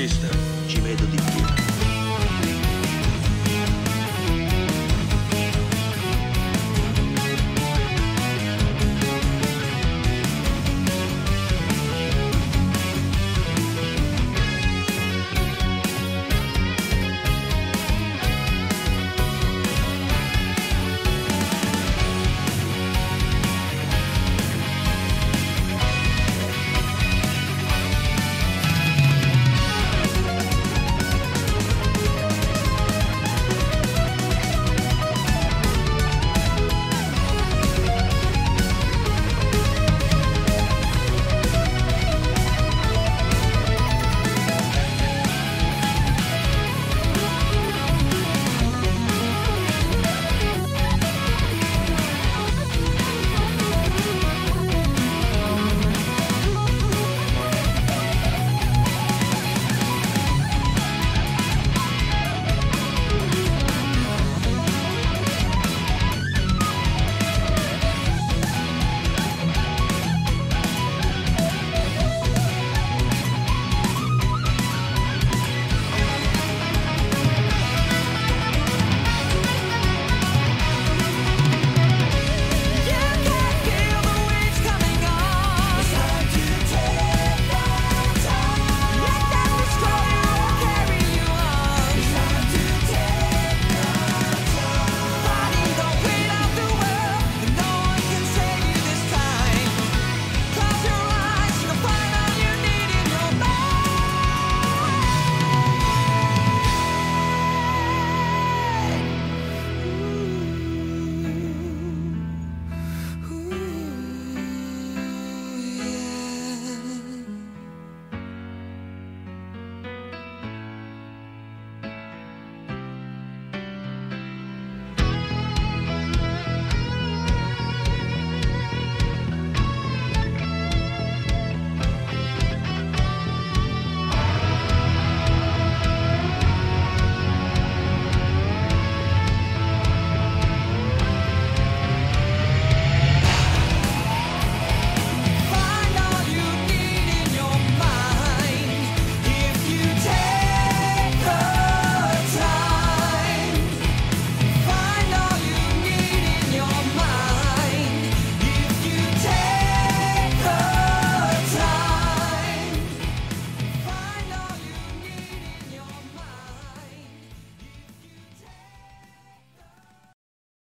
vista, ci vedo di più.